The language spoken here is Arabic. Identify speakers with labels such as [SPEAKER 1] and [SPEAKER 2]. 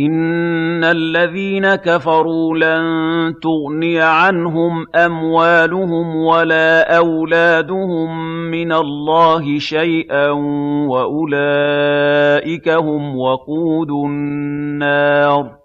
[SPEAKER 1] إِنَّ الَّذِينَ كَفَرُوا لَن تُغْنِيَ عَنْهُمْ أَمْوَالُهُمْ وَلَا أَوْلَادُهُم مِّنَ اللَّهِ شَيْئًا ۖ وَأُولَٰئِكَ هُمْ وَقُودُ النَّارِ